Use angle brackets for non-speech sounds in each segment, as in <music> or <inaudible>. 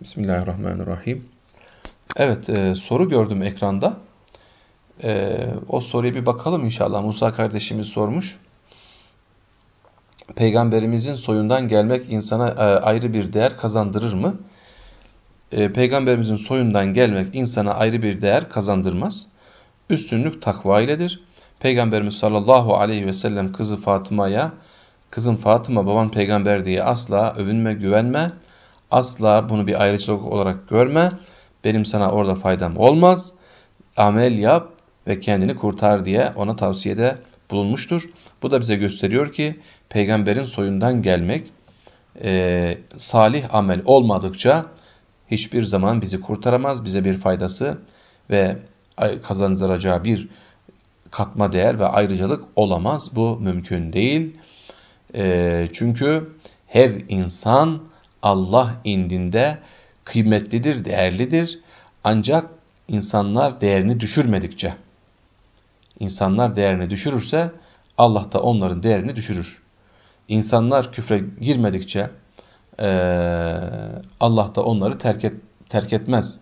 Bismillahirrahmanirrahim. Evet e, soru gördüm ekranda. E, o soruya bir bakalım inşallah. Musa kardeşimiz sormuş. Peygamberimizin soyundan gelmek insana e, ayrı bir değer kazandırır mı? E, Peygamberimizin soyundan gelmek insana ayrı bir değer kazandırmaz. Üstünlük takva iledir. Peygamberimiz sallallahu aleyhi ve sellem kızı Fatıma'ya kızım Fatıma baban peygamber diye asla övünme güvenme. Asla bunu bir ayrıcalık olarak görme. Benim sana orada faydam olmaz. Amel yap ve kendini kurtar diye ona tavsiyede bulunmuştur. Bu da bize gösteriyor ki peygamberin soyundan gelmek e, salih amel olmadıkça hiçbir zaman bizi kurtaramaz. Bize bir faydası ve kazandıracağı bir katma değer ve ayrıcalık olamaz. Bu mümkün değil. E, çünkü her insan Allah indinde kıymetlidir, değerlidir. Ancak insanlar değerini düşürmedikçe, insanlar değerini düşürürse Allah da onların değerini düşürür. İnsanlar küfre girmedikçe Allah da onları terk, et, terk etmez.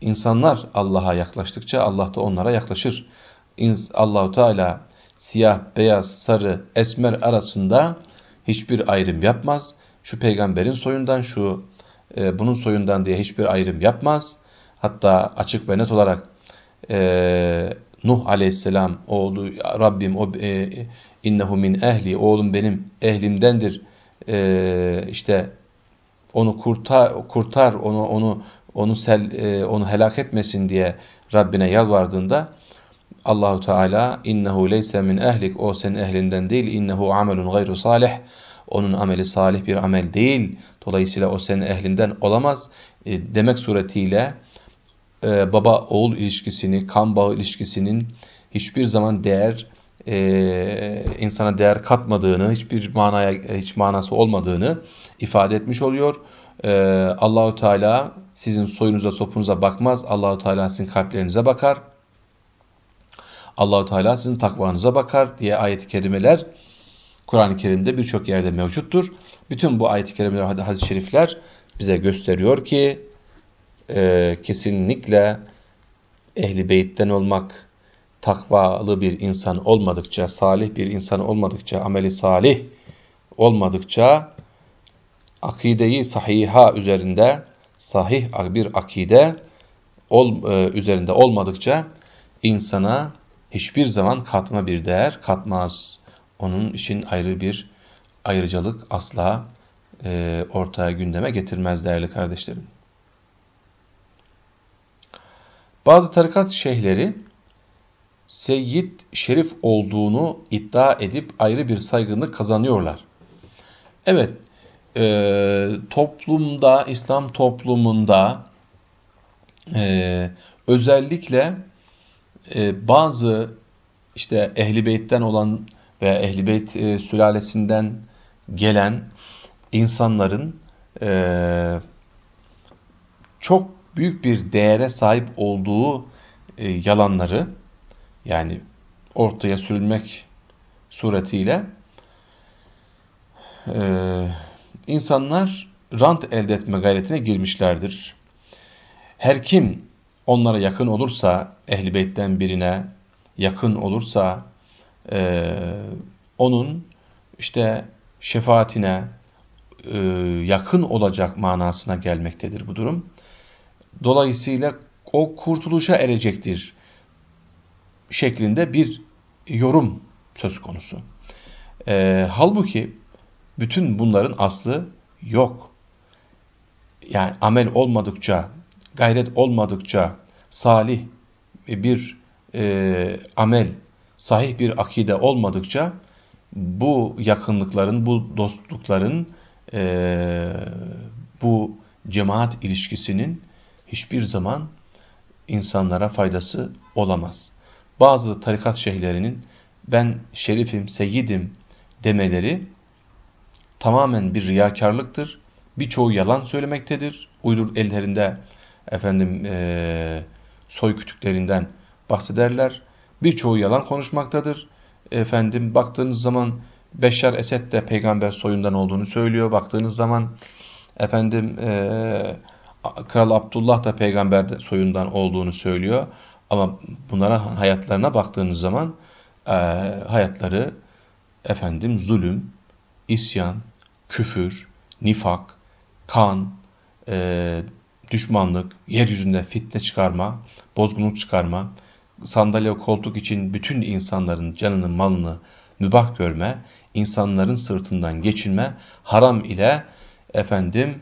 İnsanlar Allah'a yaklaştıkça Allah da onlara yaklaşır. Allahu Teala siyah, beyaz, sarı, esmer arasında hiçbir ayrım yapmaz. Şu peygamberin soyundan, şu e, bunun soyundan diye hiçbir ayrım yapmaz. Hatta açık ve net olarak e, Nuh aleyhisselam oğlu Rabbim o e, innehu min ehli oğlum benim ehlimdendir. E, işte onu kurtar kurtar onu onu onu sel, e, onu helak etmesin diye Rabbine yalvardığında Allahu Teala innehu leyse min ehlik o senin ehlinden değil innehu amelun gayru salih onun ameli salih bir amel değil dolayısıyla o senin ehlinden olamaz e, demek suretiyle e, baba oğul ilişkisini kan bağı ilişkisinin hiçbir zaman değer e, insana değer katmadığını hiçbir manaya hiç manası olmadığını ifade etmiş oluyor. E, Allahu Teala sizin soyunuza sopunuza bakmaz. Allahu Teala sizin kalplerinize bakar. Allahu Teala sizin takvanıza bakar diye ayet-i kerimeler Kur'an-ı Kerim'de birçok yerde mevcuttur. Bütün bu ayet-i kerimeler, hadis-i şerifler bize gösteriyor ki e, kesinlikle ehli beytten olmak, takvalı bir insan olmadıkça, salih bir insan olmadıkça, ameli salih olmadıkça, akideyi sahiha üzerinde, sahih bir akide ol, e, üzerinde olmadıkça insana hiçbir zaman katma bir değer katmaz. Onun için ayrı bir ayrıcalık asla e, ortaya gündeme getirmez değerli kardeşlerim. Bazı tarikat şeyhleri seyyid şerif olduğunu iddia edip ayrı bir saygınlık kazanıyorlar. Evet, e, toplumda, İslam toplumunda e, özellikle e, bazı işte ehli beytten olan veya ehli e, sülalesinden gelen insanların e, çok büyük bir değere sahip olduğu e, yalanları yani ortaya sürülmek suretiyle e, insanlar rant elde etme gayretine girmişlerdir. Her kim onlara yakın olursa, ehl Beyt'ten birine yakın olursa, e, onun işte şefaatine e, yakın olacak manasına gelmektedir bu durum. Dolayısıyla o kurtuluşa erecektir şeklinde bir yorum söz konusu. E, halbuki bütün bunların aslı yok. Yani amel olmadıkça, gayret olmadıkça, salih bir e, amel, sahih bir akide olmadıkça bu yakınlıkların, bu dostlukların, e, bu cemaat ilişkisinin hiçbir zaman insanlara faydası olamaz. Bazı tarikat şeyhlerinin ben şerifim, seyyidim demeleri tamamen bir riyakarlıktır. Birçoğu yalan söylemektedir. Uydur ellerinde efendim e, soy kütüklerinden bahsederler. Birçoğu yalan konuşmaktadır. Efendim baktığınız zaman Beşar Esed de peygamber soyundan olduğunu söylüyor. Baktığınız zaman efendim e, Kral Abdullah da peygamber soyundan olduğunu söylüyor. Ama bunlara hayatlarına baktığınız zaman e, hayatları efendim zulüm, isyan, küfür, nifak, kan, e, düşmanlık, yeryüzünde fitne çıkarma, bozgunluk çıkarma, sandalye koltuk için bütün insanların canını, malını mübah görme, insanların sırtından geçinme, haram ile efendim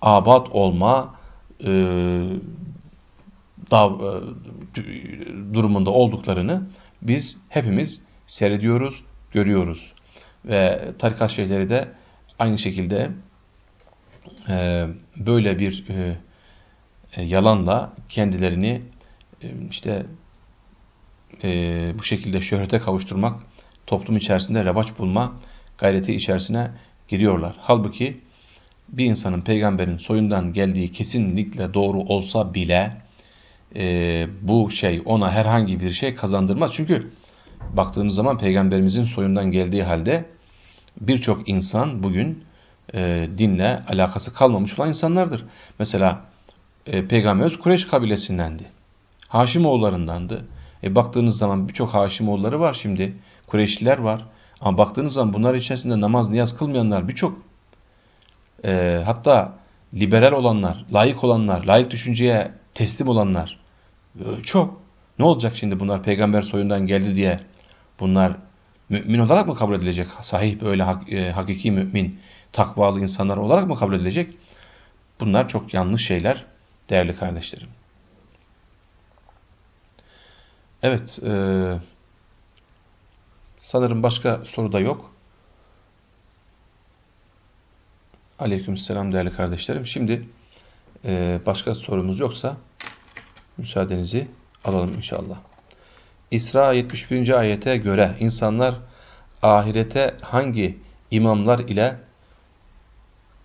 abat olma e, dav, e, durumunda olduklarını biz hepimiz seyrediyoruz, görüyoruz. Ve tarikat şeyleri de aynı şekilde e, böyle bir e, e, yalanla kendilerini e, işte e, bu şekilde şöhrete kavuşturmak, toplum içerisinde revaç bulma gayreti içerisine giriyorlar. Halbuki bir insanın peygamberin soyundan geldiği kesinlikle doğru olsa bile e, bu şey ona herhangi bir şey kazandırmaz. Çünkü baktığınız zaman peygamberimizin soyundan geldiği halde birçok insan bugün e, dinle alakası kalmamış olan insanlardır. Mesela e, Peygamberimiz Kureyş kabilesindendi. Haşimoğullarındandı. E, baktığınız zaman birçok Haşimoğulları var şimdi. Kureyşliler var. Ama baktığınız zaman bunlar içerisinde namaz, niyaz kılmayanlar birçok. E, hatta liberal olanlar, layık olanlar, layık düşünceye teslim olanlar e, çok. Ne olacak şimdi bunlar peygamber soyundan geldi diye bunlar mümin olarak mı kabul edilecek? Sahih böyle hak, e, hakiki mümin, takvalı insanlar olarak mı kabul edilecek? Bunlar çok yanlış şeyler değerli kardeşlerim. Evet, e, sanırım başka soru da yok. Aleykümselam değerli kardeşlerim. Şimdi e, başka sorumuz yoksa müsaadenizi alalım inşallah. İsra 71. ayete göre insanlar ahirete hangi imamlar ile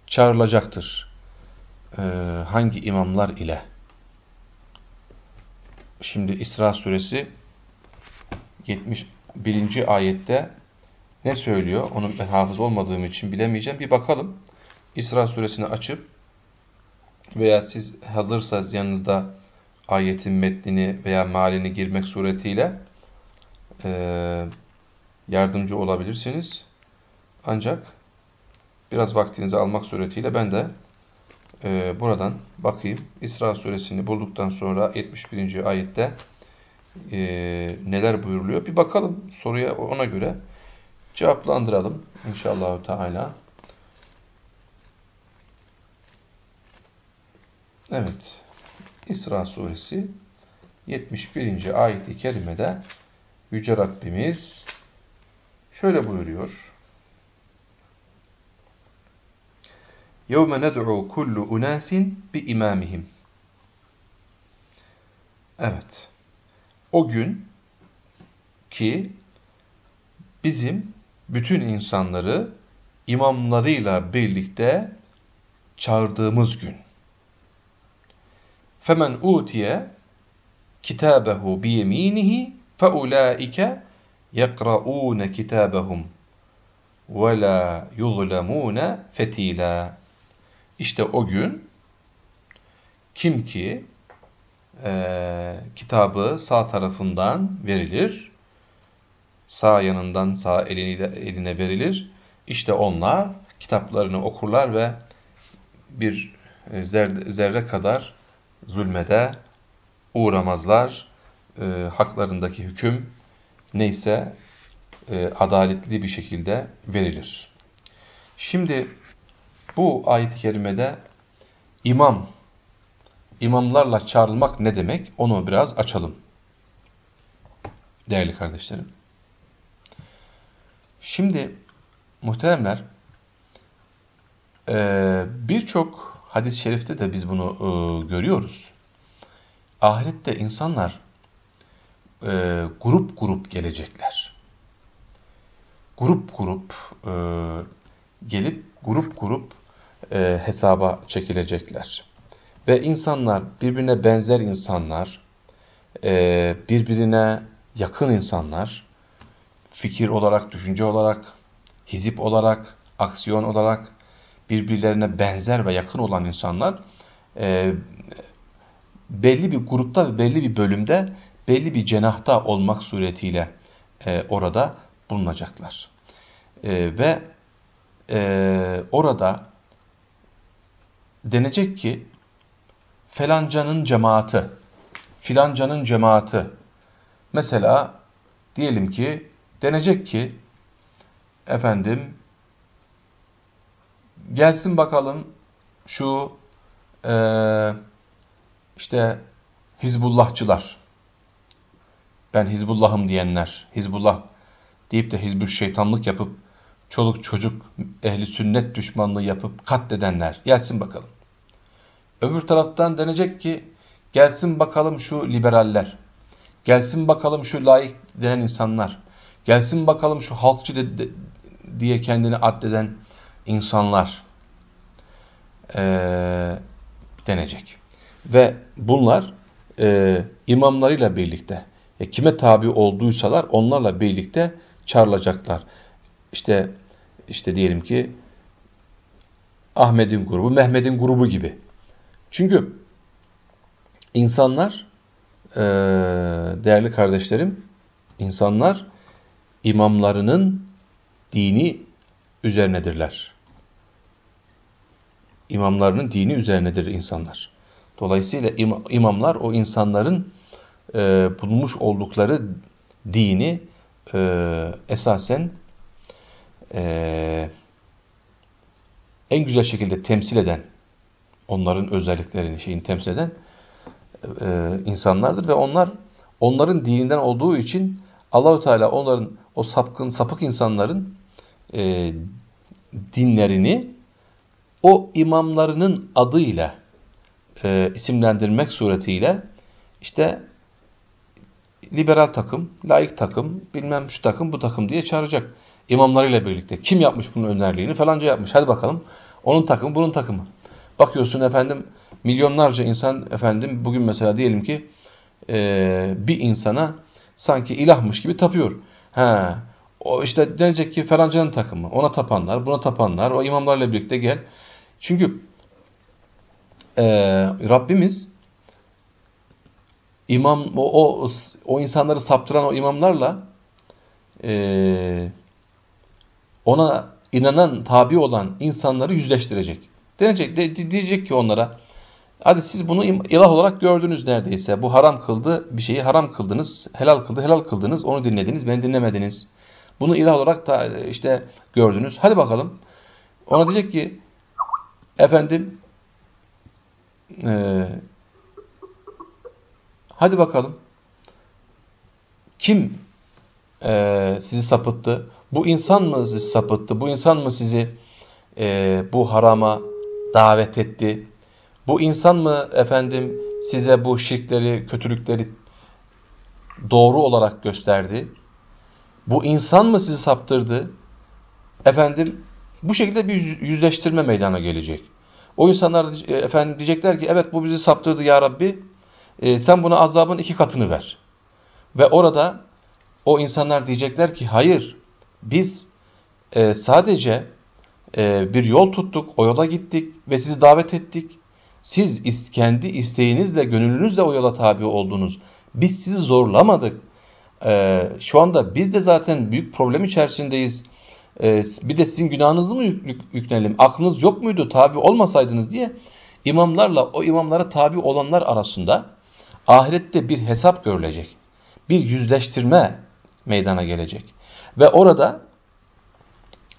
çağrılacaktır? Ee, hangi imamlar ile? Şimdi İsra suresi 71. ayette ne söylüyor? Onu ben hafız olmadığım için bilemeyeceğim. Bir bakalım. İsra suresini açıp veya siz hazırsanız yanınızda ayetin metnini veya malini girmek suretiyle e, yardımcı olabilirsiniz. Ancak biraz vaktinizi almak suretiyle ben de e, buradan bakayım. İsra suresini bulduktan sonra 71. ayette e, neler buyuruluyor bir bakalım soruya ona göre cevaplandıralım inşallah Teala. Evet. İsra suresi 71. ayet-i kerimede Yüce Rabbimiz şöyle buyuruyor. يَوْمَ نَدْعُوا كُلُّ اُنَاسٍ بِاِمَامِهِمْ Evet. O gün ki bizim bütün insanları imamlarıyla birlikte çağırdığımız gün. فَمَنْ اُوْتِيَ كِتَابَهُ بِيَم۪ينِهِ فَاُولَٰئِكَ يَقْرَؤُونَ كِتَابَهُمْ وَلَا يُظْلَمُونَ فَت۪يلًا İşte o gün kim ki e, kitabı sağ tarafından verilir, sağ yanından sağ eliyle, eline verilir. İşte onlar kitaplarını okurlar ve bir e, zerre, zerre kadar zulmede uğramazlar. E, haklarındaki hüküm neyse e, adaletli bir şekilde verilir. Şimdi bu ayet-i kerimede imam, imamlarla çağrılmak ne demek? Onu biraz açalım. Değerli kardeşlerim. Şimdi muhteremler e, birçok hadis-i şerifte de biz bunu e, görüyoruz. Ahirette insanlar e, grup grup gelecekler. Grup grup gelip grup grup e, hesaba çekilecekler. Ve insanlar birbirine benzer insanlar, e, birbirine yakın insanlar, fikir olarak, düşünce olarak, hizip olarak, aksiyon olarak birbirlerine benzer ve yakın olan insanlar e, belli bir grupta belli bir bölümde belli bir cenahta olmak suretiyle e, orada bulunacaklar. E, ve e, orada denecek ki felancanın cemaati, filancanın cemaati. Mesela diyelim ki denecek ki efendim gelsin bakalım şu e, işte Hizbullahçılar ben Hizbullah'ım diyenler Hizbullah deyip de Hizbül şeytanlık yapıp çoluk çocuk ehli sünnet düşmanlığı yapıp katledenler gelsin bakalım. Öbür taraftan denecek ki gelsin bakalım şu liberaller, gelsin bakalım şu layık denen insanlar, gelsin bakalım şu halkçı de, de, diye kendini addeden insanlar e, denecek. Ve bunlar e, imamlarıyla birlikte e, kime tabi olduysalar onlarla birlikte çağrılacaklar. İşte işte diyelim ki Ahmet'in grubu, Mehmet'in grubu gibi. Çünkü insanlar e, değerli kardeşlerim, insanlar imamlarının dini üzerinedirler. İmamlarının dini üzerinedir insanlar. Dolayısıyla im imamlar o insanların e, bulmuş oldukları dini e, esasen e, en güzel şekilde temsil eden, onların özelliklerini, şeyini temsil eden e, insanlardır ve onlar onların dininden olduğu için Allahü Teala onların o sapkın sapık insanların e, dinlerini o imamlarının adıyla e, isimlendirmek suretiyle işte liberal takım, laik takım, bilmem şu takım, bu takım diye çağıracak. İmamlarıyla birlikte. Kim yapmış bunun önerliğini? Falanca yapmış. Hadi bakalım. Onun takımı, bunun takımı. Bakıyorsun efendim milyonlarca insan efendim bugün mesela diyelim ki e, bir insana sanki ilahmış gibi tapıyor. Ha, o işte denecek ki falancanın takımı. Ona tapanlar, buna tapanlar, o imamlarla birlikte gel. Çünkü e, Rabbimiz imam o, o, o insanları saptıran o imamlarla e, ona inanan, tabi olan insanları yüzleştirecek. Denecek, de, diyecek ki onlara, hadi siz bunu ilah olarak gördünüz neredeyse. Bu haram kıldı, bir şeyi haram kıldınız, helal kıldı, helal kıldınız, onu dinlediniz, beni dinlemediniz. Bunu ilah olarak da işte gördünüz. Hadi bakalım. Ona diyecek ki, efendim, e, hadi bakalım, kim e, sizi sapıttı? Bu insan mı sizi sapıttı? Bu insan mı sizi e, bu harama davet etti? Bu insan mı efendim size bu şirkleri, kötülükleri doğru olarak gösterdi? Bu insan mı sizi saptırdı? Efendim bu şekilde bir yüzleştirme meydana gelecek. O insanlar e, efendim diyecekler ki evet bu bizi saptırdı ya Rabbi. E, sen buna azabın iki katını ver. Ve orada o insanlar diyecekler ki hayır biz e, sadece e, bir yol tuttuk, o yola gittik ve sizi davet ettik. Siz is, kendi isteğinizle, gönlünüzle o yola tabi oldunuz. Biz sizi zorlamadık. E, şu anda biz de zaten büyük problem içerisindeyiz. E, bir de sizin günahınızı mı yük, yük, yüklenelim? Aklınız yok muydu tabi olmasaydınız diye imamlarla o imamlara tabi olanlar arasında ahirette bir hesap görülecek. Bir yüzleştirme meydana gelecek. Ve orada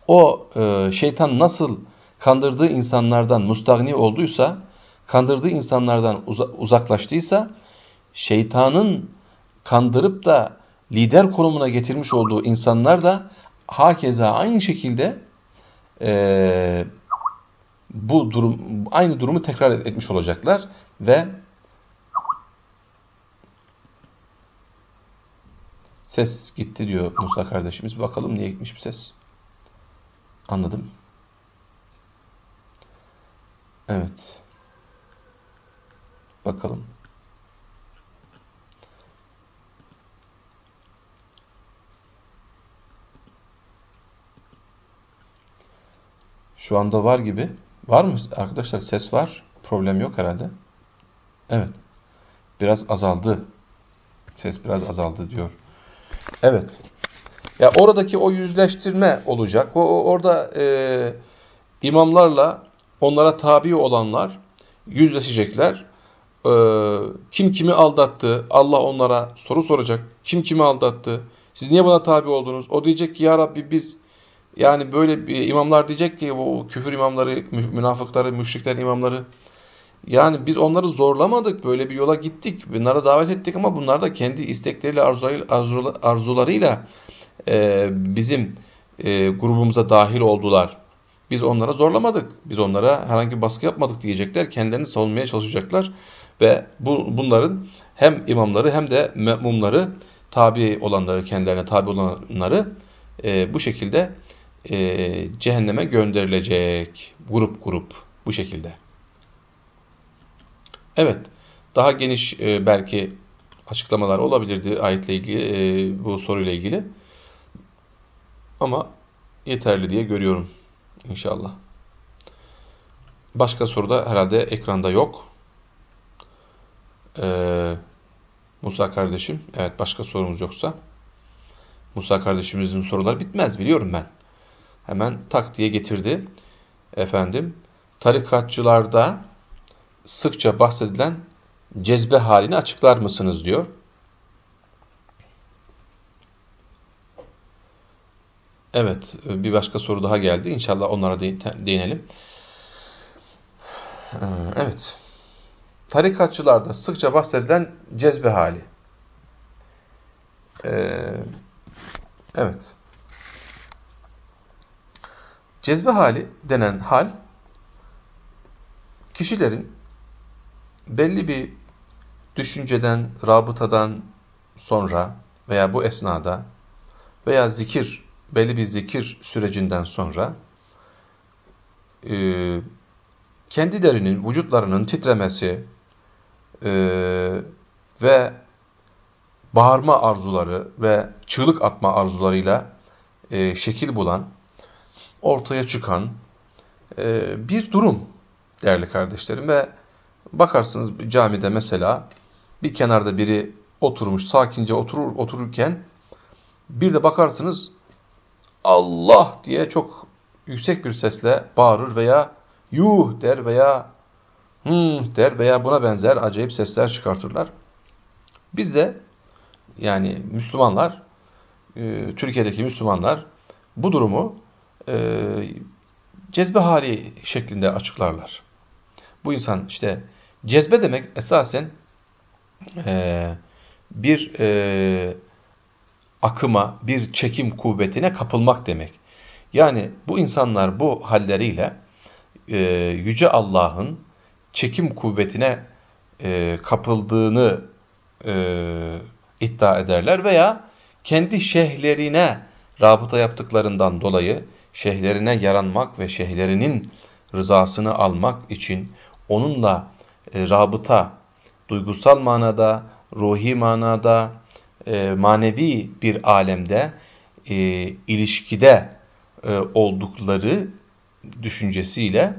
o e, şeytan nasıl kandırdığı insanlardan mustagni olduysa, kandırdığı insanlardan uza uzaklaştıysa, şeytanın kandırıp da lider konumuna getirmiş olduğu insanlar da hakeza aynı şekilde e, bu durum aynı durumu tekrar etmiş olacaklar ve Ses gitti diyor Musa kardeşimiz. Bakalım niye gitmiş bir ses. Anladım. Evet. Bakalım. Şu anda var gibi. Var mı arkadaşlar ses var? Problem yok herhalde. Evet. Biraz azaldı. Ses biraz azaldı diyor. Evet. Ya oradaki o yüzleştirme olacak. O, o orada e, imamlarla onlara tabi olanlar yüzleşecekler. E, kim kimi aldattı? Allah onlara soru soracak. Kim kimi aldattı? Siz niye buna tabi oldunuz? O diyecek ki ya Rabbi biz yani böyle bir imamlar diyecek ki o küfür imamları, münafıkları, müşriklerin imamları yani biz onları zorlamadık, böyle bir yola gittik, bunlara davet ettik ama bunlar da kendi istekleriyle, arzularıyla e, bizim e, grubumuza dahil oldular. Biz onlara zorlamadık, biz onlara herhangi bir baskı yapmadık diyecekler, kendilerini savunmaya çalışacaklar ve bu, bunların hem imamları hem de me'mumları, tabi olanları, kendilerine tabi olanları e, bu şekilde e, cehenneme gönderilecek grup grup bu şekilde. Evet, daha geniş e, belki açıklamalar olabilirdi ayetle ilgili, e, bu soruyla ilgili. Ama yeterli diye görüyorum inşallah. Başka soru da herhalde ekranda yok. Ee, Musa kardeşim, evet başka sorumuz yoksa. Musa kardeşimizin soruları bitmez biliyorum ben. Hemen tak diye getirdi. Efendim, tarikatçılarda sıkça bahsedilen cezbe halini açıklar mısınız diyor. Evet, bir başka soru daha geldi. İnşallah onlara değinelim. Evet. Tarikatçılarda sıkça bahsedilen cezbe hali. Ee, evet. Cezbe hali denen hal, kişilerin belli bir düşünceden, rabıtadan sonra veya bu esnada veya zikir, belli bir zikir sürecinden sonra e, kendilerinin, vücutlarının titremesi e, ve bağırma arzuları ve çığlık atma arzularıyla e, şekil bulan, ortaya çıkan e, bir durum değerli kardeşlerim. Ve Bakarsınız camide mesela bir kenarda biri oturmuş sakince oturur otururken bir de bakarsınız Allah diye çok yüksek bir sesle bağırır veya yuh der veya hmm der veya buna benzer acayip sesler çıkartırlar. Biz de yani Müslümanlar, e, Türkiye'deki Müslümanlar bu durumu e, cezbe hali şeklinde açıklarlar. Bu insan işte Cezbe demek esasen e, bir e, akıma, bir çekim kuvvetine kapılmak demek. Yani bu insanlar bu halleriyle e, Yüce Allah'ın çekim kuvvetine e, kapıldığını e, iddia ederler veya kendi şehirlerine rabıta yaptıklarından dolayı şehirlerine yaranmak ve şehirlerinin rızasını almak için onunla e, rabıta, duygusal manada, ruhi manada, e, manevi bir alemde, e, ilişkide e, oldukları düşüncesiyle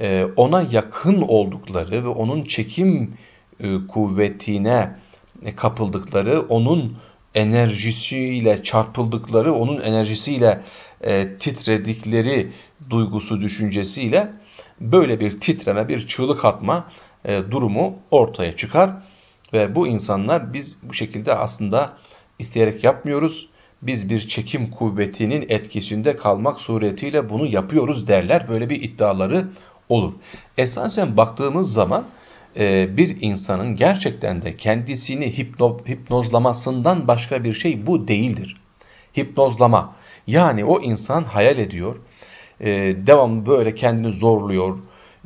e, ona yakın oldukları ve onun çekim e, kuvvetine e, kapıldıkları, onun enerjisiyle çarpıldıkları, onun enerjisiyle e, titredikleri duygusu düşüncesiyle böyle bir titreme, bir çığlık atma e, durumu ortaya çıkar. Ve bu insanlar biz bu şekilde aslında isteyerek yapmıyoruz. Biz bir çekim kuvvetinin etkisinde kalmak suretiyle bunu yapıyoruz derler. Böyle bir iddiaları olur. Esasen baktığımız zaman e, bir insanın gerçekten de kendisini hipno, hipnozlamasından başka bir şey bu değildir. Hipnozlama. Yani o insan hayal ediyor. E, devamlı böyle kendini zorluyor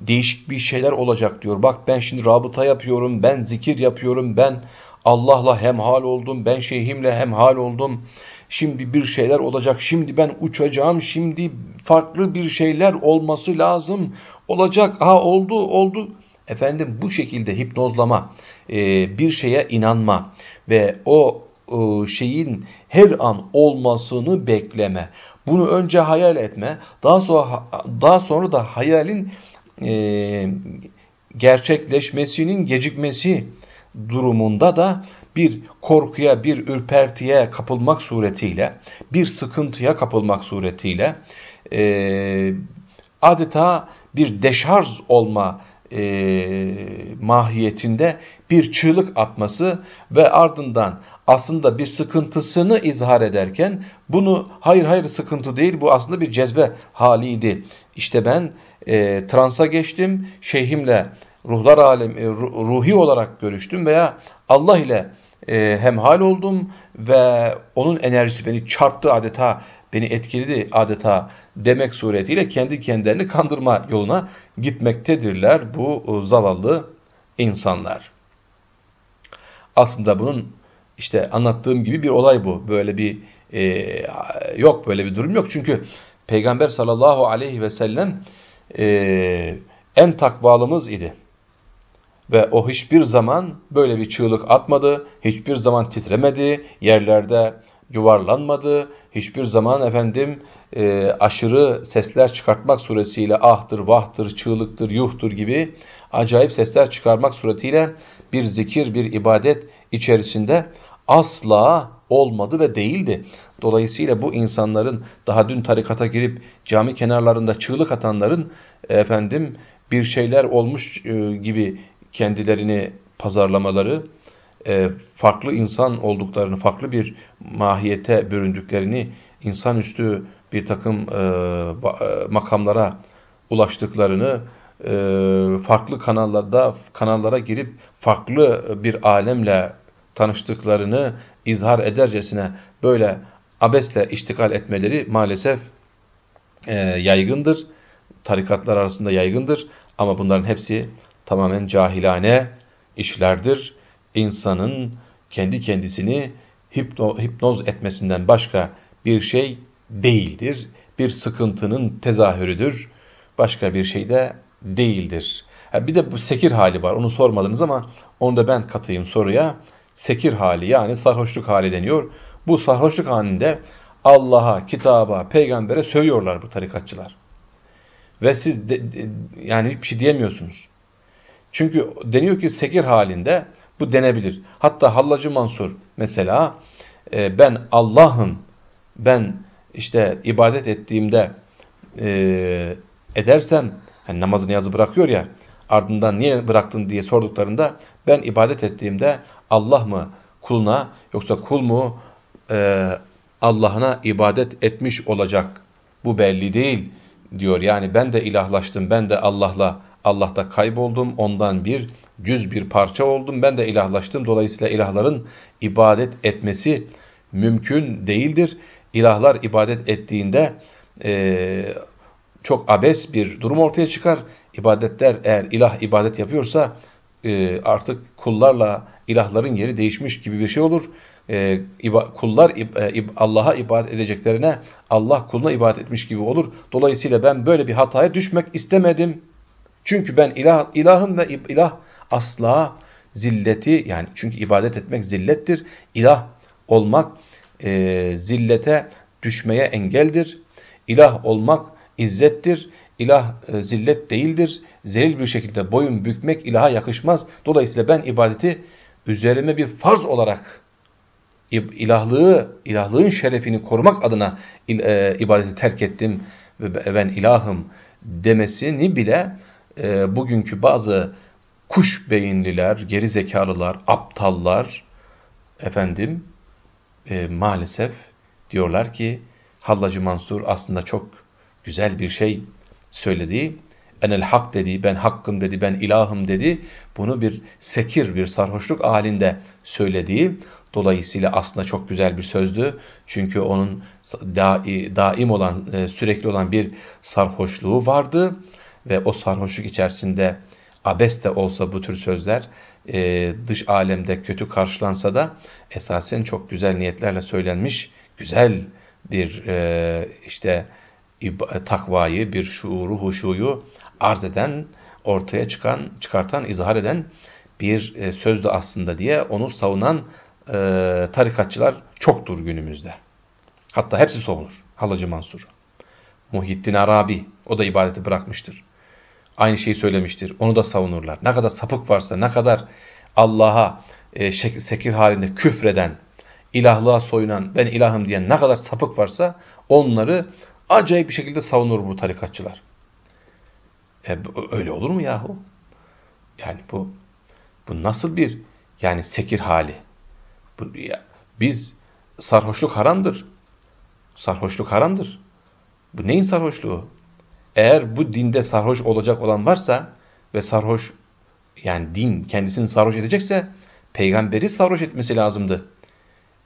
değişik bir şeyler olacak diyor. Bak ben şimdi rabıta yapıyorum, ben zikir yapıyorum, ben Allah'la hemhal oldum, ben şeyhimle hemhal oldum. Şimdi bir şeyler olacak, şimdi ben uçacağım, şimdi farklı bir şeyler olması lazım. Olacak, ha oldu, oldu. Efendim bu şekilde hipnozlama, e, bir şeye inanma ve o şeyin her an olmasını bekleme. Bunu önce hayal etme. Daha sonra daha sonra da hayalin e, gerçekleşmesinin gecikmesi durumunda da bir korkuya, bir ürpertiye kapılmak suretiyle, bir sıkıntıya kapılmak suretiyle e, adeta bir deşarj olma e, mahiyetinde bir çığlık atması ve ardından aslında bir sıkıntısını izhar ederken bunu hayır hayır sıkıntı değil bu aslında bir cezbe haliydi. İşte ben e, transa geçtim, şeyhimle ruhlar alem e, ruhi olarak görüştüm veya Allah ile e, hemhal oldum ve onun enerjisi beni çarptı adeta beni etkiledi adeta demek suretiyle kendi kendilerini kandırma yoluna gitmektedirler bu zavallı insanlar. Aslında bunun işte anlattığım gibi bir olay bu. Böyle bir e, yok böyle bir durum yok. Çünkü Peygamber sallallahu aleyhi ve sellem e, en takvalımız idi. Ve o hiçbir zaman böyle bir çığlık atmadı, hiçbir zaman titremedi, yerlerde yuvarlanmadı, hiçbir zaman efendim e, aşırı sesler çıkartmak suretiyle ahtır, vahtır, çığlıktır, yuhtur gibi acayip sesler çıkarmak suretiyle bir zikir, bir ibadet içerisinde asla olmadı ve değildi. Dolayısıyla bu insanların daha dün tarikata girip cami kenarlarında çığlık atanların efendim bir şeyler olmuş e, gibi kendilerini pazarlamaları, farklı insan olduklarını, farklı bir mahiyete büründüklerini, insanüstü bir takım e, makamlara ulaştıklarını, farklı kanallarda kanallara girip farklı bir alemle tanıştıklarını izhar edercesine böyle abesle iştikal etmeleri maalesef e, yaygındır. Tarikatlar arasında yaygındır ama bunların hepsi tamamen cahilane işlerdir. İnsanın kendi kendisini hipno, hipnoz etmesinden başka bir şey değildir. Bir sıkıntının tezahürüdür. Başka bir şey de değildir. bir de bu sekir hali var. Onu sormadınız ama onu da ben katayım soruya sekir hali yani sarhoşluk hali deniyor. Bu sarhoşluk halinde Allah'a, kitaba, peygambere sövüyorlar bu tarikatçılar. Ve siz de, de, yani hiçbir şey diyemiyorsunuz. Çünkü deniyor ki sekir halinde bu denebilir. Hatta Hallacı Mansur mesela e, ben Allah'ım ben işte ibadet ettiğimde e, edersem hani namazını yazı bırakıyor ya ardından niye bıraktın diye sorduklarında ben ibadet ettiğimde Allah mı kuluna yoksa kul mu e, Allah'ına ibadet etmiş olacak bu belli değil diyor. Yani ben de ilahlaştım ben de Allah'la Allah'ta kayboldum ondan bir cüz bir parça oldum ben de ilahlaştım. Dolayısıyla ilahların ibadet etmesi mümkün değildir. İlahlar ibadet ettiğinde e, çok abes bir durum ortaya çıkar. İbadetler eğer ilah ibadet yapıyorsa e, artık kullarla ilahların yeri değişmiş gibi bir şey olur. E, iba, kullar e, Allah'a ibadet edeceklerine Allah kuluna ibadet etmiş gibi olur. Dolayısıyla ben böyle bir hataya düşmek istemedim. Çünkü ben ilah, ilahım ve ilah asla zilleti yani çünkü ibadet etmek zillettir. İlah olmak e, zillete düşmeye engeldir. İlah olmak izzettir. İlah e, zillet değildir. Zelil bir şekilde boyun bükmek ilaha yakışmaz. Dolayısıyla ben ibadeti üzerime bir farz olarak ilahlığı, ilahlığın şerefini korumak adına e, ibadeti terk ettim ve ben ilahım demesini bile e, bugünkü bazı kuş beyinliler, geri zekalılar, aptallar efendim e, maalesef diyorlar ki Hallacı Mansur aslında çok güzel bir şey söyledi. Enel hak dedi, ben hakkım dedi, ben ilahım dedi. Bunu bir sekir, bir sarhoşluk halinde söylediği. Dolayısıyla aslında çok güzel bir sözdü. Çünkü onun daim olan, e, sürekli olan bir sarhoşluğu vardı. Ve o sarhoşluk içerisinde abes de olsa bu tür sözler e, dış alemde kötü karşılansa da esasen çok güzel niyetlerle söylenmiş, güzel bir e, işte takvayı, bir şuuru, huşuyu arz eden, ortaya çıkan, çıkartan, izhar eden bir e, sözdü aslında diye onu savunan e, tarikatçılar çoktur günümüzde. Hatta hepsi savunur. Halacı Mansur. Muhittin Arabi, o da ibadeti bırakmıştır. Aynı şeyi söylemiştir. Onu da savunurlar. Ne kadar sapık varsa, ne kadar Allah'a e, sekir halinde küfreden, ilahlığa soyunan, ben ilahım diyen ne kadar sapık varsa onları acayip bir şekilde savunur bu tarikatçılar. E, öyle olur mu yahu? Yani bu bu nasıl bir yani sekir hali? Bu, ya, biz sarhoşluk haramdır. Sarhoşluk haramdır. Bu neyin sarhoşluğu? Eğer bu dinde sarhoş olacak olan varsa ve sarhoş yani din kendisini sarhoş edecekse peygamberi sarhoş etmesi lazımdı.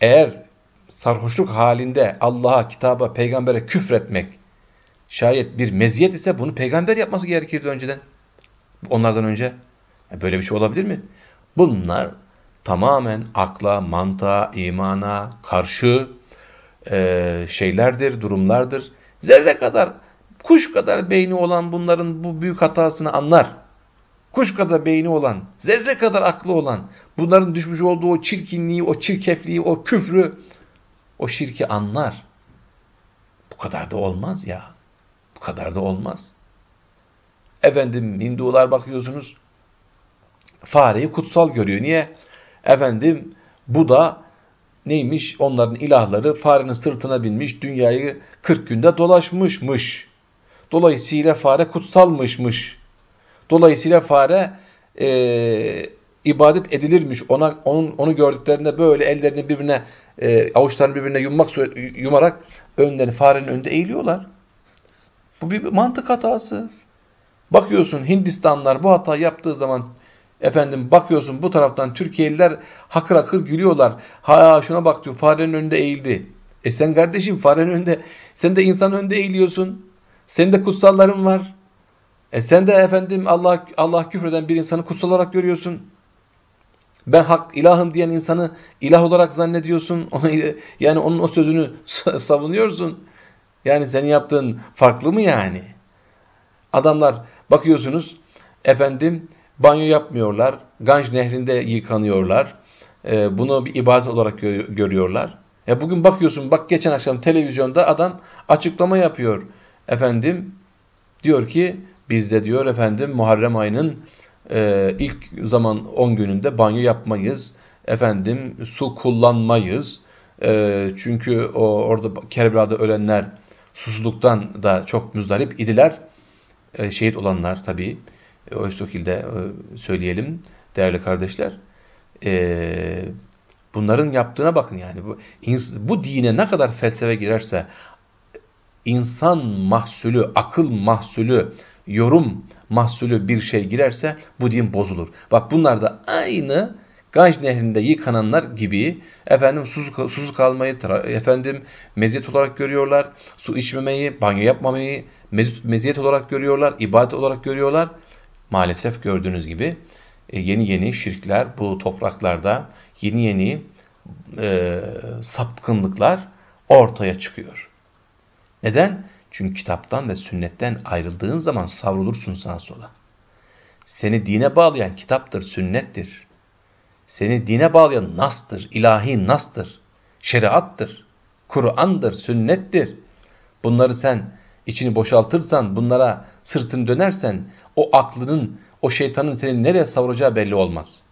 Eğer sarhoşluk halinde Allah'a, kitaba, peygambere küfretmek şayet bir meziyet ise bunu peygamber yapması gerekirdi önceden. Onlardan önce. Böyle bir şey olabilir mi? Bunlar tamamen akla, mantığa, imana karşı e, şeylerdir, durumlardır. Zerre kadar, kuş kadar beyni olan bunların bu büyük hatasını anlar. Kuş kadar beyni olan, zerre kadar aklı olan, bunların düşmüş olduğu o çirkinliği, o çirkefliği, o küfrü, o şirki anlar. Bu kadar da olmaz ya. Bu kadar da olmaz. Efendim Hindular bakıyorsunuz, fareyi kutsal görüyor. Niye? Efendim bu da neymiş? Onların ilahları farenin sırtına binmiş, dünyayı 40 günde dolaşmışmış. Dolayısıyla fare kutsalmışmış. Dolayısıyla fare e, ibadet edilirmiş. Ona onun onu gördüklerinde böyle ellerini birbirine e, avuçlarını birbirine yummak yumarak önlerini farenin önünde eğiliyorlar. Bu bir mantık hatası. Bakıyorsun Hindistanlar bu hata yaptığı zaman Efendim bakıyorsun bu taraftan Türkiye'liler hakır hakır gülüyorlar. Ha şuna bak diyor farenin önünde eğildi. E sen kardeşim farenin önünde sen de insan önünde eğiliyorsun. Senin de kutsalların var. E sen de efendim Allah Allah küfreden bir insanı kutsal olarak görüyorsun. Ben hak ilahım diyen insanı ilah olarak zannediyorsun. <laughs> Onu, yani onun o sözünü savunuyorsun. Yani senin yaptığın farklı mı yani? Adamlar bakıyorsunuz efendim Banyo yapmıyorlar. Ganj nehrinde yıkanıyorlar. E, bunu bir ibadet olarak gör görüyorlar. Ya bugün bakıyorsun bak geçen akşam televizyonda adam açıklama yapıyor. Efendim diyor ki bizde diyor efendim Muharrem ayının e, ilk zaman 10 gününde banyo yapmayız. Efendim su kullanmayız. E, çünkü o orada Kerbela'da ölenler susuzluktan da çok müzdarip idiler. E, şehit olanlar tabii o şekilde e, söyleyelim değerli kardeşler. E, bunların yaptığına bakın yani. Bu, bu dine ne kadar felsefe girerse insan mahsulü, akıl mahsulü, yorum mahsulü bir şey girerse bu din bozulur. Bak bunlar da aynı Ganj nehrinde yıkananlar gibi efendim susuz, kalmayı efendim meziyet olarak görüyorlar. Su içmemeyi, banyo yapmamayı meziyet olarak görüyorlar, ibadet olarak görüyorlar maalesef gördüğünüz gibi e, yeni yeni şirkler bu topraklarda yeni yeni e, sapkınlıklar ortaya çıkıyor. Neden? Çünkü kitaptan ve sünnetten ayrıldığın zaman savrulursun sağa sola. Seni dine bağlayan kitaptır, sünnettir. Seni dine bağlayan nastır, ilahi nastır, şeriattır, Kur'an'dır, sünnettir. Bunları sen içini boşaltırsan, bunlara sırtını dönersen o aklının, o şeytanın seni nereye savuracağı belli olmaz.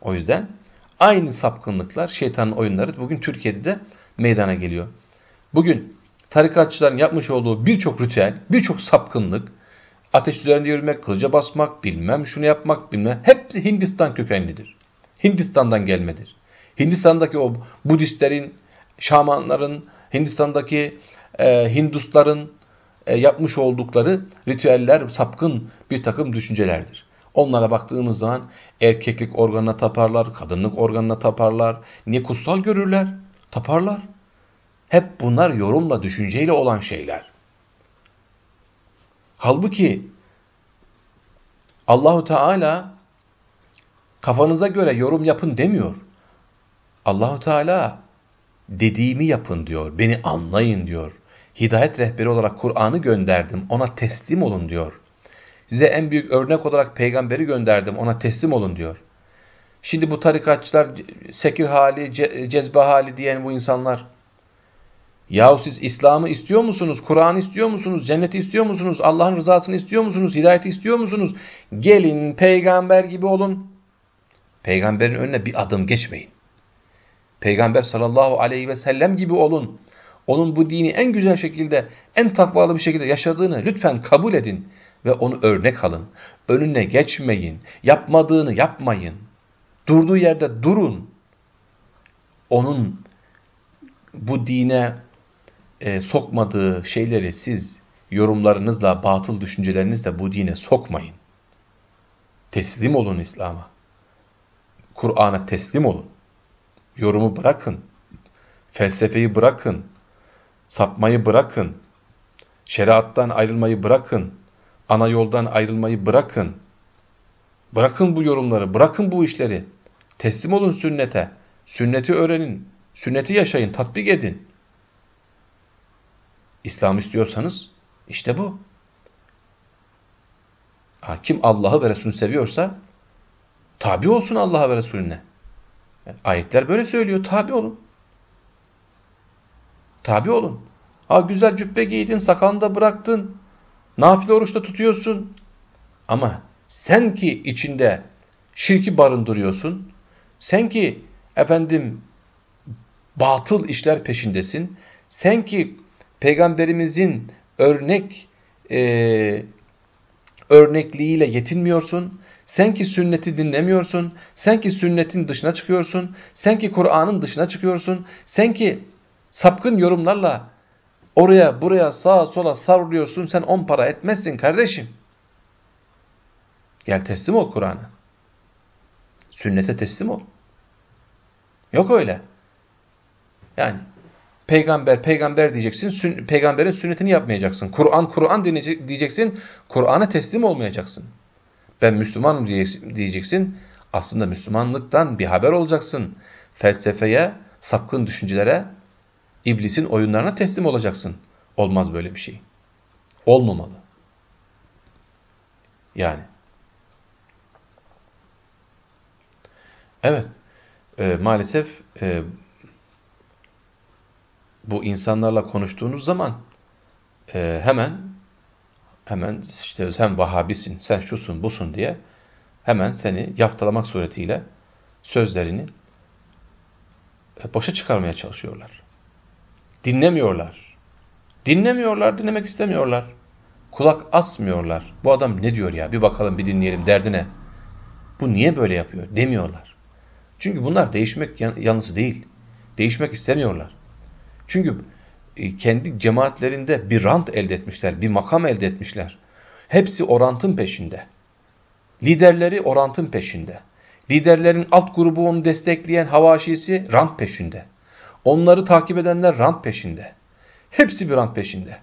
O yüzden aynı sapkınlıklar, şeytanın oyunları bugün Türkiye'de de meydana geliyor. Bugün tarikatçıların yapmış olduğu birçok ritüel, birçok sapkınlık, ateş üzerinde yürümek, kılıca basmak, bilmem şunu yapmak, bilmem hepsi Hindistan kökenlidir. Hindistan'dan gelmedir. Hindistan'daki o Budistlerin, şamanların, Hindistan'daki e, Hindusların, e, yapmış oldukları ritüeller sapkın bir takım düşüncelerdir. Onlara baktığımız zaman erkeklik organına taparlar, kadınlık organına taparlar. Niye kutsal görürler? Taparlar. Hep bunlar yorumla, düşünceyle olan şeyler. Halbuki Allahu Teala kafanıza göre yorum yapın demiyor. Allahu Teala dediğimi yapın diyor. Beni anlayın diyor hidayet rehberi olarak Kur'an'ı gönderdim. Ona teslim olun diyor. Size en büyük örnek olarak peygamberi gönderdim. Ona teslim olun diyor. Şimdi bu tarikatçılar sekir hali, ce cezbe hali diyen bu insanlar Yahu siz İslam'ı istiyor musunuz? Kur'an'ı istiyor musunuz? Cenneti istiyor musunuz? Allah'ın rızasını istiyor musunuz? Hidayeti istiyor musunuz? Gelin peygamber gibi olun. Peygamberin önüne bir adım geçmeyin. Peygamber sallallahu aleyhi ve sellem gibi olun. Onun bu dini en güzel şekilde, en takvalı bir şekilde yaşadığını lütfen kabul edin ve onu örnek alın. Önüne geçmeyin. Yapmadığını yapmayın. Durduğu yerde durun. Onun bu dine e, sokmadığı şeyleri siz yorumlarınızla, batıl düşüncelerinizle bu dine sokmayın. Teslim olun İslam'a. Kur'an'a teslim olun. Yorumu bırakın. Felsefeyi bırakın. Sapmayı bırakın. Şeriattan ayrılmayı bırakın. Ana yoldan ayrılmayı bırakın. Bırakın bu yorumları, bırakın bu işleri. Teslim olun sünnete. Sünneti öğrenin. Sünneti yaşayın, tatbik edin. İslam istiyorsanız işte bu. Ha, kim Allah'ı ve Resulünü seviyorsa tabi olsun Allah'a ve Resulüne. Ayetler böyle söylüyor. Tabi olun. Tabi olun. Ha güzel cübbe giydin, sakalını da bıraktın. Nafile oruçta tutuyorsun. Ama sen ki içinde şirki barındırıyorsun. Sen ki efendim batıl işler peşindesin. Sen ki peygamberimizin örnek e, örnekliğiyle yetinmiyorsun. Sen ki sünneti dinlemiyorsun. Sen ki sünnetin dışına çıkıyorsun. Sen ki Kur'an'ın dışına çıkıyorsun. Sen ki sapkın yorumlarla oraya buraya sağa sola savruluyorsun. Sen on para etmezsin kardeşim. Gel teslim ol Kur'an'a. Sünnete teslim ol. Yok öyle. Yani peygamber peygamber diyeceksin, sün, peygamberin sünnetini yapmayacaksın. Kur'an Kur'an diyeceksin, Kur'an'a teslim olmayacaksın. Ben Müslümanım diyeceksin. Aslında Müslümanlıktan bir haber olacaksın. Felsefeye, sapkın düşüncelere, iblisin oyunlarına teslim olacaksın. Olmaz böyle bir şey. Olmamalı. Yani. Evet. E, maalesef e, bu insanlarla konuştuğunuz zaman e, hemen hemen işte sen Vahabisin, sen şusun, busun diye hemen seni yaftalamak suretiyle sözlerini e, boşa çıkarmaya çalışıyorlar. Dinlemiyorlar. Dinlemiyorlar, dinlemek istemiyorlar. Kulak asmıyorlar. Bu adam ne diyor ya? Bir bakalım, bir dinleyelim derdine. Bu niye böyle yapıyor? Demiyorlar. Çünkü bunlar değişmek yanlısı değil. Değişmek istemiyorlar. Çünkü e, kendi cemaatlerinde bir rant elde etmişler, bir makam elde etmişler. Hepsi orantın peşinde. Liderleri orantın peşinde. Liderlerin alt grubu onu destekleyen havaşisi rant peşinde. Onları takip edenler rant peşinde. Hepsi bir rant peşinde.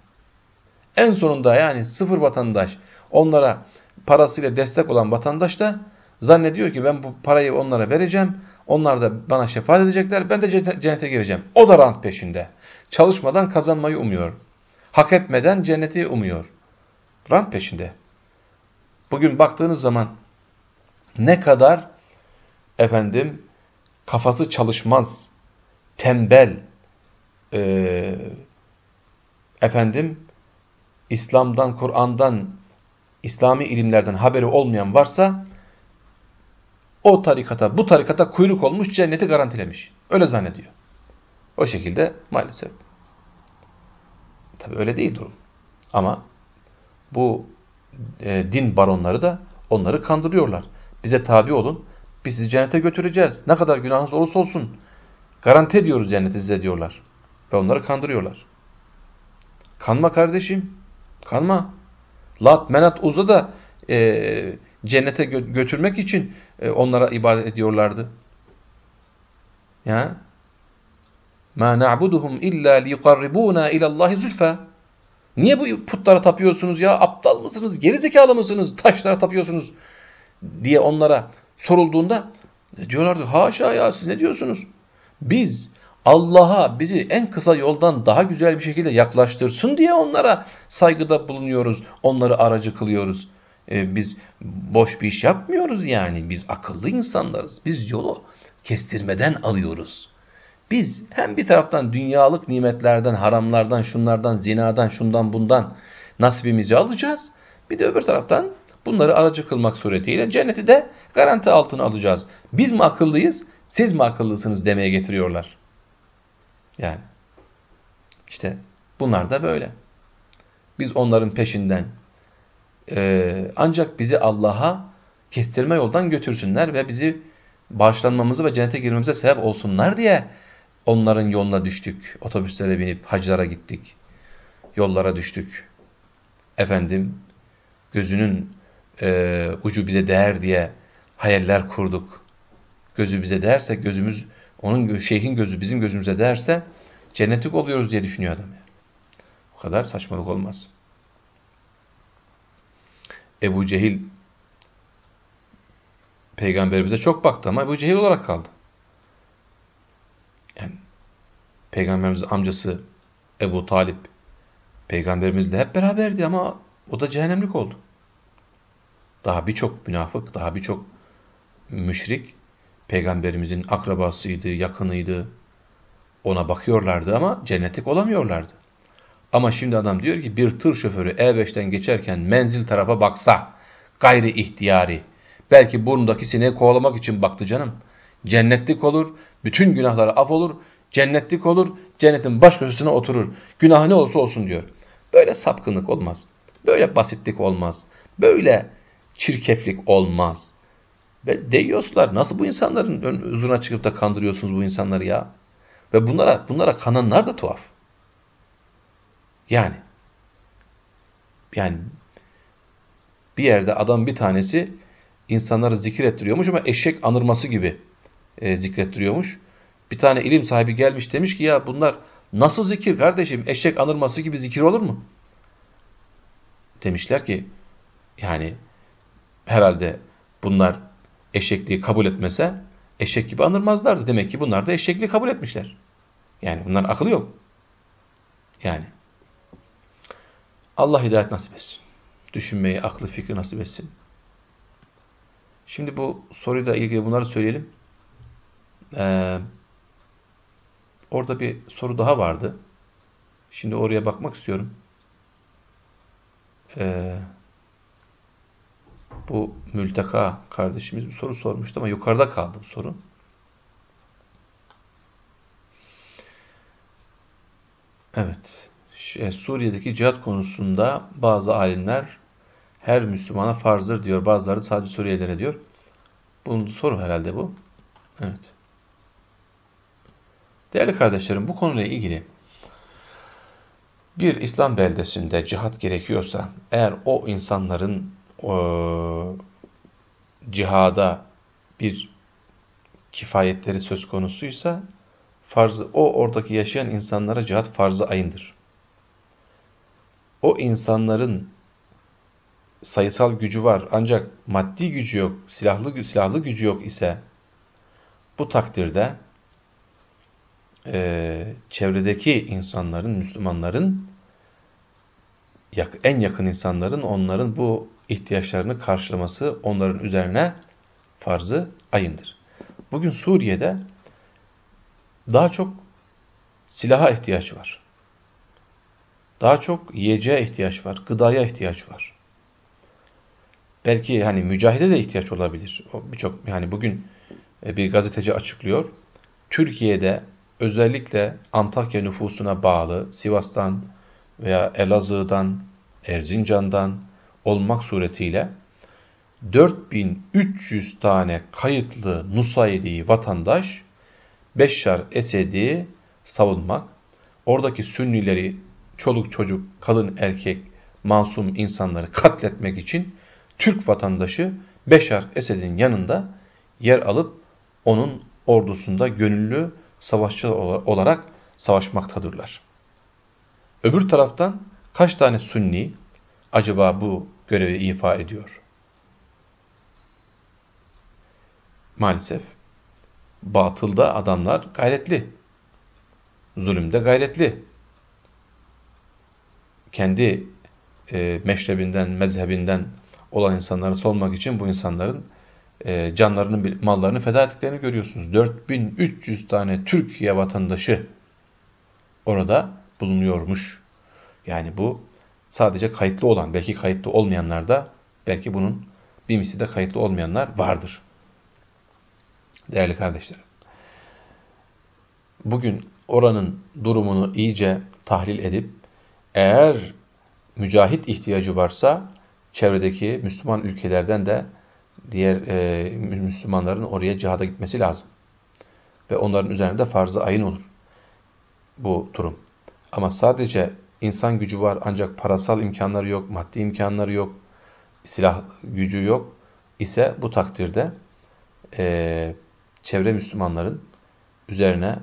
En sonunda yani sıfır vatandaş onlara parasıyla destek olan vatandaş da zannediyor ki ben bu parayı onlara vereceğim. Onlar da bana şefaat edecekler. Ben de cennete gireceğim. O da rant peşinde. Çalışmadan kazanmayı umuyor. Hak etmeden cenneti umuyor. Rant peşinde. Bugün baktığınız zaman ne kadar efendim kafası çalışmaz, tembel, e, efendim İslam'dan, Kur'an'dan, İslami ilimlerden haberi olmayan varsa o tarikata, bu tarikata kuyruk olmuş, cenneti garantilemiş. Öyle zannediyor. O şekilde maalesef. Tabi öyle değil durum. Ama bu e, din baronları da onları kandırıyorlar. Bize tabi olun, biz sizi cennete götüreceğiz. Ne kadar günahınız olursa olsun garanti ediyoruz cenneti size diyorlar. Ve onları kandırıyorlar. Kanma kardeşim, kanma. Lat, menat, uza da e, cennete gö götürmek için e, onlara ibadet ediyorlardı. Ya Ma na'buduhum illa liqarribuna ila Allah zulfa. Niye bu putlara tapıyorsunuz ya? Aptal mısınız? Gerizekalı mısınız? Taşlara tapıyorsunuz diye onlara sorulduğunda e, diyorlardı haşa ya siz ne diyorsunuz? Biz Allah'a bizi en kısa yoldan daha güzel bir şekilde yaklaştırsın diye onlara saygıda bulunuyoruz. Onları aracı kılıyoruz. Ee, biz boş bir iş yapmıyoruz yani. Biz akıllı insanlarız. Biz yolu kestirmeden alıyoruz. Biz hem bir taraftan dünyalık nimetlerden, haramlardan, şunlardan, zinadan, şundan bundan nasibimizi alacağız. Bir de öbür taraftan bunları aracı kılmak suretiyle cenneti de garanti altına alacağız. Biz mi akıllıyız, siz mi akıllısınız demeye getiriyorlar. Yani işte bunlar da böyle. Biz onların peşinden e, ancak bizi Allah'a kestirme yoldan götürsünler ve bizi bağışlanmamızı ve cennete girmemize sebep olsunlar diye onların yoluna düştük. Otobüslere binip hacılara gittik. Yollara düştük. Efendim gözünün e, ucu bize değer diye hayaller kurduk. Gözü bize değerse gözümüz onun şeyhin gözü bizim gözümüze değerse cennetlik oluyoruz diye düşünüyor adam. O kadar saçmalık olmaz. Ebu Cehil peygamberimize çok baktı ama Ebu Cehil olarak kaldı. Yani peygamberimizin amcası Ebu Talip peygamberimizle hep beraberdi ama o da cehennemlik oldu. Daha birçok münafık, daha birçok müşrik peygamberimizin akrabasıydı, yakınıydı. Ona bakıyorlardı ama cennetlik olamıyorlardı. Ama şimdi adam diyor ki bir tır şoförü E5'ten geçerken menzil tarafa baksa gayri ihtiyari. Belki burnundaki sineği kovalamak için baktı canım. Cennetlik olur, bütün günahları af olur, cennetlik olur, cennetin baş köşesine oturur. Günah ne olsa olsun diyor. Böyle sapkınlık olmaz. Böyle basitlik olmaz. Böyle çirkeflik olmaz. Ve deyiyorlar. Nasıl bu insanların huzuruna çıkıp da kandırıyorsunuz bu insanları ya? Ve bunlara bunlara kananlar da tuhaf. Yani yani bir yerde adam bir tanesi insanları zikir ettiriyormuş ama eşek anırması gibi e, zikrettiriyormuş. Bir tane ilim sahibi gelmiş demiş ki ya bunlar nasıl zikir kardeşim eşek anırması gibi zikir olur mu? Demişler ki yani herhalde bunlar eşekliği kabul etmese eşek gibi anırmazlardı. Demek ki bunlar da eşekliği kabul etmişler. Yani bunların akıllı yok. Yani Allah hidayet nasip etsin. Düşünmeyi, aklı, fikri nasip etsin. Şimdi bu soruyla ilgili bunları söyleyelim. Ee, orada bir soru daha vardı. Şimdi oraya bakmak istiyorum. Ee, bu mülteka kardeşimiz bir soru sormuştu ama yukarıda kaldı bu soru. Evet. Şey, Suriye'deki cihat konusunda bazı alimler her Müslümana farzdır diyor. Bazıları sadece Suriyelilere diyor. Bunun soru herhalde bu. Evet. Değerli kardeşlerim bu konuyla ilgili bir İslam beldesinde cihat gerekiyorsa eğer o insanların o, cihada bir kifayetleri söz konusuysa farzı, o oradaki yaşayan insanlara cihat farzı ayındır. O insanların sayısal gücü var ancak maddi gücü yok, silahlı silahlı gücü yok ise bu takdirde e, çevredeki insanların, Müslümanların en yakın insanların onların bu ihtiyaçlarını karşılaması onların üzerine farzı ayındır. Bugün Suriye'de daha çok silaha ihtiyaç var. Daha çok yiyeceğe ihtiyaç var, gıdaya ihtiyaç var. Belki hani mücahide de ihtiyaç olabilir. Birçok yani bugün e, bir gazeteci açıklıyor. Türkiye'de özellikle Antakya nüfusuna bağlı Sivas'tan veya Elazığ'dan, Erzincan'dan olmak suretiyle 4300 tane kayıtlı Nusayri vatandaş Beşşar Esed'i savunmak, oradaki Sünnileri, çoluk çocuk, kadın erkek, masum insanları katletmek için Türk vatandaşı Beşar Esed'in yanında yer alıp onun ordusunda gönüllü savaşçı olarak savaşmaktadırlar. Öbür taraftan kaç tane Sünni acaba bu görevi ifa ediyor? Maalesef batılda adamlar gayretli. Zulümde gayretli. Kendi e, meşrebinden, mezhebinden olan insanları solmak için bu insanların e, canlarını, mallarını feda ettiklerini görüyorsunuz. 4300 tane Türkiye vatandaşı orada bulunuyormuş. Yani bu sadece kayıtlı olan, belki kayıtlı olmayanlar da, belki bunun bir misli de kayıtlı olmayanlar vardır. Değerli kardeşlerim. Bugün oranın durumunu iyice tahlil edip, eğer mücahit ihtiyacı varsa, çevredeki Müslüman ülkelerden de diğer e, Müslümanların oraya cihada gitmesi lazım. Ve onların üzerinde farz-ı ayın olur bu durum. Ama sadece insan gücü var ancak parasal imkanları yok, maddi imkanları yok, silah gücü yok ise bu takdirde e, çevre Müslümanların üzerine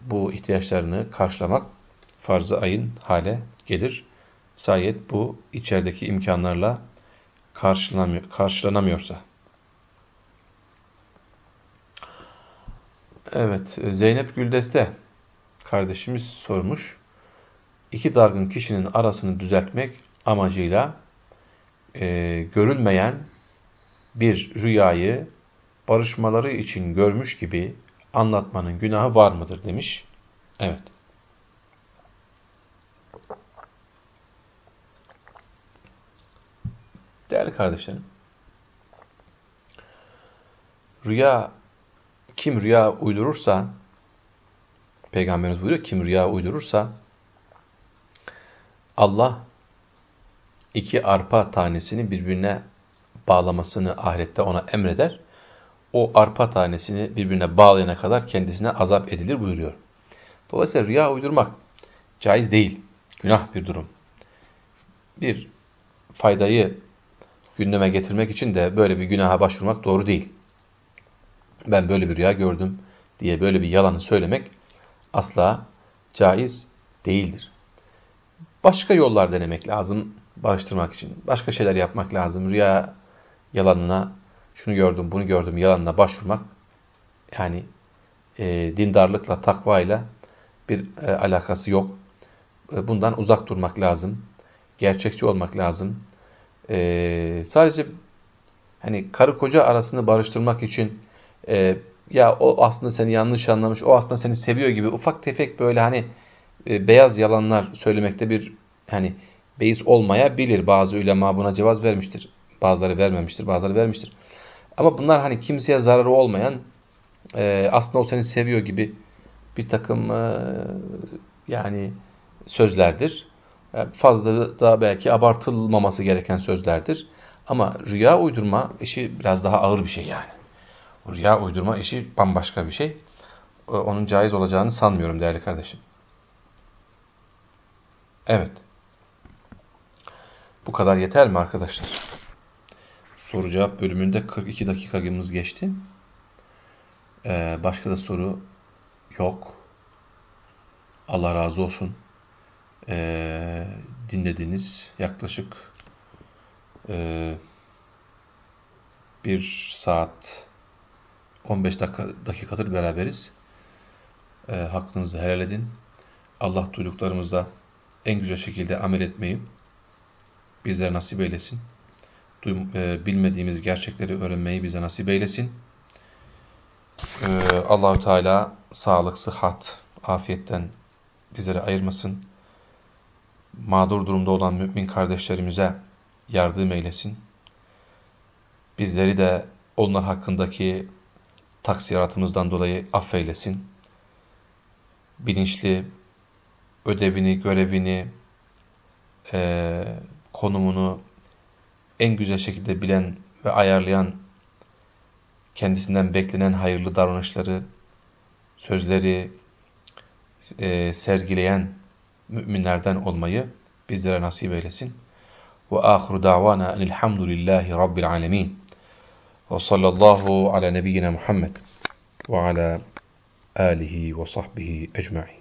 bu ihtiyaçlarını karşılamak farz-ı ayın hale gelir. Sayet bu içerideki imkanlarla karşılanamıyor, karşılanamıyorsa. Evet, Zeynep Güldeste kardeşimiz sormuş. İki dargın kişinin arasını düzeltmek amacıyla e, görülmeyen bir rüyayı barışmaları için görmüş gibi anlatmanın günahı var mıdır demiş. Evet. Değerli kardeşlerim, rüya, kim rüya uydurursa, Peygamberimiz buyuruyor, kim rüya uydurursa, Allah iki arpa tanesini birbirine bağlamasını ahirette ona emreder. O arpa tanesini birbirine bağlayana kadar kendisine azap edilir buyuruyor. Dolayısıyla rüya uydurmak caiz değil. Günah bir durum. Bir faydayı gündeme getirmek için de böyle bir günaha başvurmak doğru değil. Ben böyle bir rüya gördüm diye böyle bir yalanı söylemek asla caiz değildir. Başka yollar denemek lazım barıştırmak için. Başka şeyler yapmak lazım. Rüya yalanına şunu gördüm, bunu gördüm yalanına başvurmak yani e, dindarlıkla, takvayla bir e, alakası yok. E, bundan uzak durmak lazım. Gerçekçi olmak lazım. E, sadece hani karı koca arasını barıştırmak için e, ya o aslında seni yanlış anlamış, o aslında seni seviyor gibi ufak tefek böyle hani e, beyaz yalanlar söylemekte bir hani beis olmayabilir. Bazı ulema buna cevaz vermiştir. Bazıları vermemiştir, bazıları vermiştir. Ama bunlar hani kimseye zararı olmayan, e, aslında o seni seviyor gibi bir takım e, yani sözlerdir. E, fazla da belki abartılmaması gereken sözlerdir. Ama rüya uydurma işi biraz daha ağır bir şey yani. Rüya uydurma işi bambaşka bir şey. E, onun caiz olacağını sanmıyorum değerli kardeşim. Evet. Bu kadar yeter mi arkadaşlar? Soru cevap bölümünde 42 dakikamız geçti. Ee, başka da soru yok. Allah razı olsun. Ee, dinlediniz. Yaklaşık e, bir saat 15 dakika, dakikadır beraberiz. Ee, hakkınızı helal edin. Allah duyduklarımızda en güzel şekilde amel etmeyi bizlere nasip eylesin. Duym e, bilmediğimiz gerçekleri öğrenmeyi bize nasip eylesin. Ee, Allahü Teala sağlık, sıhhat, afiyetten bizleri ayırmasın. Mağdur durumda olan mümin kardeşlerimize yardım eylesin. Bizleri de onlar hakkındaki taksiratımızdan dolayı affeylesin. Bilinçli ödevini, görevini, e, konumunu en güzel şekilde bilen ve ayarlayan, kendisinden beklenen hayırlı davranışları, sözleri e, sergileyen müminlerden olmayı bizlere nasip eylesin. Ve ahiru davana enilhamdülillahi rabbil alemin. Ve sallallahu ala nebiyyina Muhammed ve ala alihi ve sahbihi ecma'in.